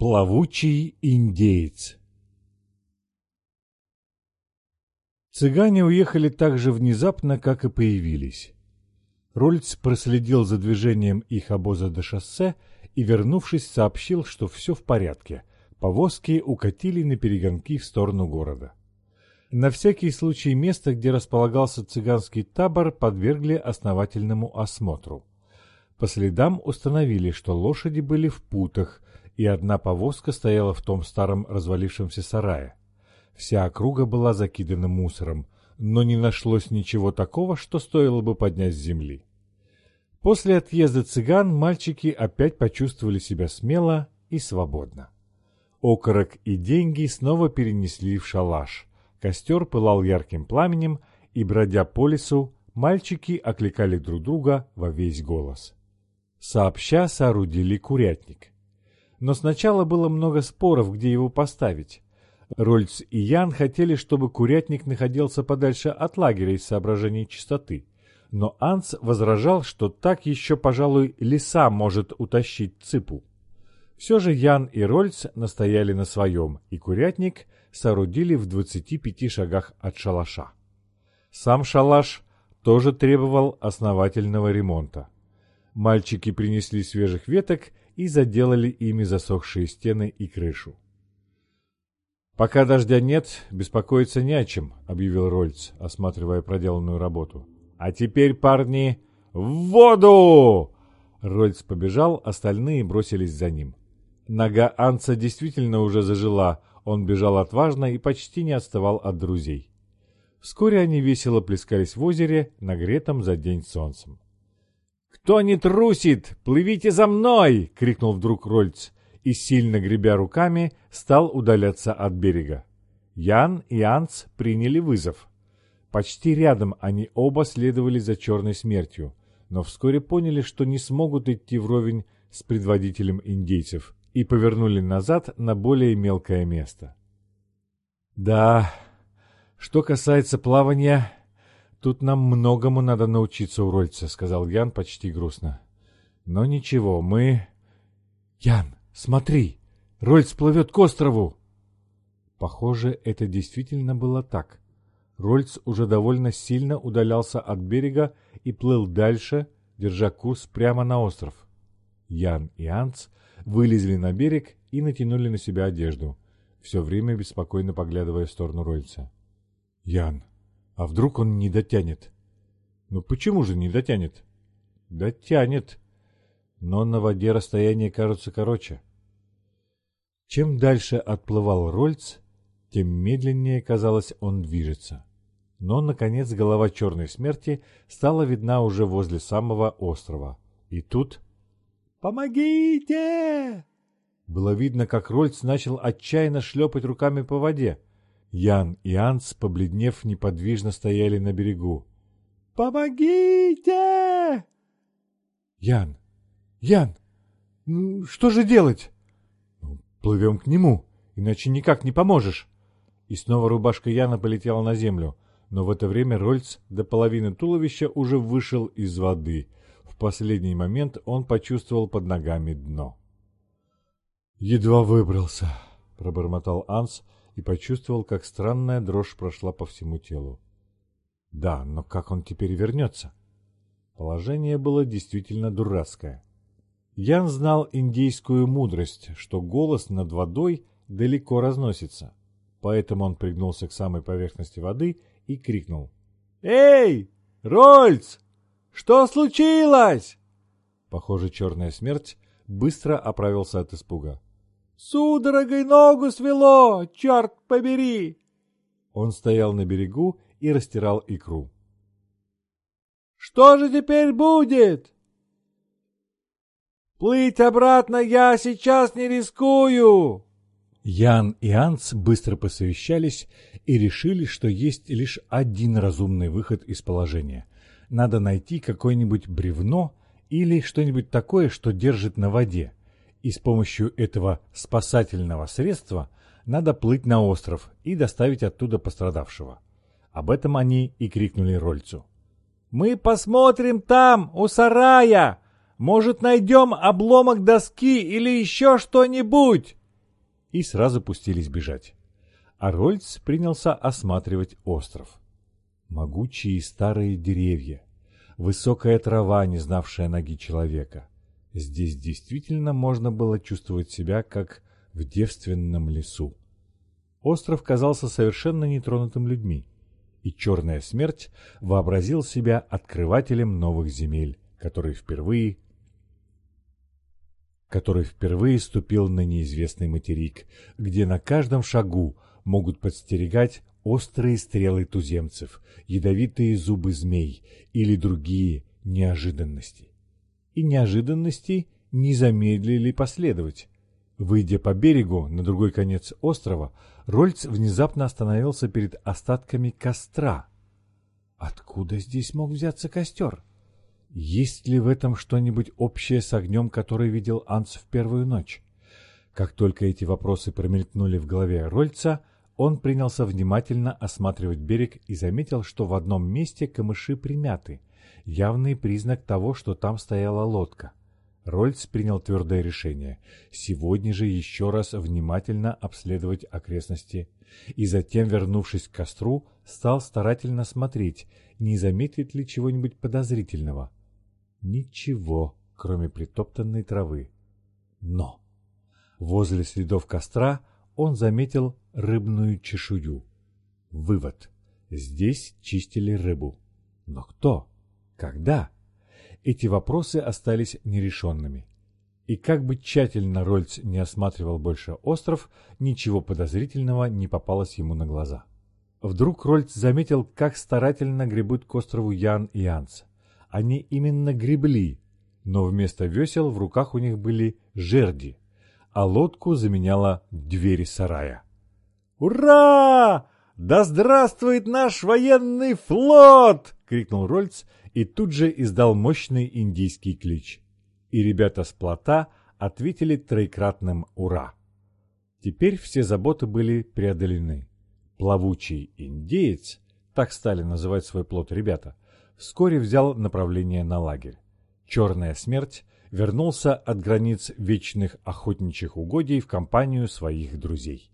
Плавучий индеец Цыгане уехали так же внезапно, как и появились. Рольц проследил за движением их обоза до шоссе и, вернувшись, сообщил, что все в порядке. Повозки укатили на перегонки в сторону города. На всякий случай место, где располагался цыганский табор, подвергли основательному осмотру. По следам установили, что лошади были в путах, и одна повозка стояла в том старом развалившемся сарае. Вся округа была закидана мусором, но не нашлось ничего такого, что стоило бы поднять с земли. После отъезда цыган мальчики опять почувствовали себя смело и свободно. Окорок и деньги снова перенесли в шалаш. Костер пылал ярким пламенем, и, бродя по лесу, мальчики окликали друг друга во весь голос. Сообща соорудили курятник. Но сначала было много споров, где его поставить. Рольц и Ян хотели, чтобы курятник находился подальше от лагеря из соображений чистоты. Но Анс возражал, что так еще, пожалуй, лиса может утащить цыпу. Все же Ян и Рольц настояли на своем, и курятник соорудили в 25 шагах от шалаша. Сам шалаш тоже требовал основательного ремонта. Мальчики принесли свежих веток и заделали ими засохшие стены и крышу. «Пока дождя нет, беспокоиться не о чем», — объявил Рольц, осматривая проделанную работу. «А теперь, парни, в воду!» Рольц побежал, остальные бросились за ним. Нога Анца действительно уже зажила, он бежал отважно и почти не отставал от друзей. Вскоре они весело плескались в озере, нагретом за день солнцем. «Кто не трусит, плывите за мной!» — крикнул вдруг Рольц и, сильно гребя руками, стал удаляться от берега. Ян и Анц приняли вызов. Почти рядом они оба следовали за черной смертью, но вскоре поняли, что не смогут идти вровень с предводителем индейцев, и повернули назад на более мелкое место. «Да, что касается плавания, тут нам многому надо научиться у Рольца», — сказал Ян почти грустно. «Но ничего, мы...» «Ян, Смотри, Рольц плывет к острову!» Похоже, это действительно было так. Рольц уже довольно сильно удалялся от берега и плыл дальше, держа курс прямо на остров. Ян и Анц вылезли на берег и натянули на себя одежду, все время беспокойно поглядывая в сторону Рольца. «Ян, а вдруг он не дотянет?» «Ну почему же не дотянет?» «Дотянет!» но на воде расстояние кажется короче. Чем дальше отплывал Рольц, тем медленнее, казалось, он движется. Но, наконец, голова черной смерти стала видна уже возле самого острова. И тут... «Помогите!» Было видно, как Рольц начал отчаянно шлепать руками по воде. Ян и Анс, побледнев, неподвижно стояли на берегу. «Помогите!» «Ян, «Ян, что же делать?» «Ну, «Плывем к нему, иначе никак не поможешь». И снова рубашка Яна полетела на землю, но в это время Рольц до половины туловища уже вышел из воды. В последний момент он почувствовал под ногами дно. «Едва выбрался», — пробормотал Анс и почувствовал, как странная дрожь прошла по всему телу. «Да, но как он теперь вернется?» Положение было действительно дурацкое. Ян знал индейскую мудрость, что голос над водой далеко разносится. Поэтому он пригнулся к самой поверхности воды и крикнул. «Эй, Рольц! Что случилось?» Похоже, черная смерть быстро оправился от испуга. «Судорогой ногу свело, черт побери!» Он стоял на берегу и растирал икру. «Что же теперь будет?» Плыть обратно я сейчас не рискую!» Ян и Анц быстро посовещались и решили, что есть лишь один разумный выход из положения. Надо найти какое-нибудь бревно или что-нибудь такое, что держит на воде. И с помощью этого спасательного средства надо плыть на остров и доставить оттуда пострадавшего. Об этом они и крикнули Рольцу. «Мы посмотрим там, у сарая!» Может, найдем обломок доски или еще что-нибудь?» и сразу пустились бежать. А Рольц принялся осматривать остров. Могучие старые деревья, высокая трава, не знавшая ноги человека. Здесь действительно можно было чувствовать себя, как в девственном лесу. Остров казался совершенно нетронутым людьми, и черная смерть вообразил себя открывателем новых земель, который впервые который впервые ступил на неизвестный материк, где на каждом шагу могут подстерегать острые стрелы туземцев, ядовитые зубы змей или другие неожиданности. И неожиданности не замедлили последовать. Выйдя по берегу на другой конец острова, Рольц внезапно остановился перед остатками костра. Откуда здесь мог взяться костер? Есть ли в этом что-нибудь общее с огнем, который видел Анс в первую ночь? Как только эти вопросы промелькнули в голове Рольца, он принялся внимательно осматривать берег и заметил, что в одном месте камыши примяты, явный признак того, что там стояла лодка. Рольц принял твердое решение сегодня же еще раз внимательно обследовать окрестности и затем, вернувшись к костру, стал старательно смотреть, не заметит ли чего-нибудь подозрительного. Ничего, кроме притоптанной травы. Но возле следов костра он заметил рыбную чешую. Вывод. Здесь чистили рыбу. Но кто? Когда? Эти вопросы остались нерешенными. И как бы тщательно Рольц не осматривал больше остров, ничего подозрительного не попалось ему на глаза. Вдруг Рольц заметил, как старательно гребут к острову Ян и Анс. Они именно гребли, но вместо весел в руках у них были жерди, а лодку заменяла двери сарая. «Ура! Да здравствует наш военный флот!» — крикнул Рольц и тут же издал мощный индийский клич. И ребята с плота ответили троекратным «Ура!». Теперь все заботы были преодолены. Плавучий индеец, так стали называть свой плод ребята, вскоре взял направление на лагерь. Черная смерть вернулся от границ вечных охотничьих угодий в компанию своих друзей.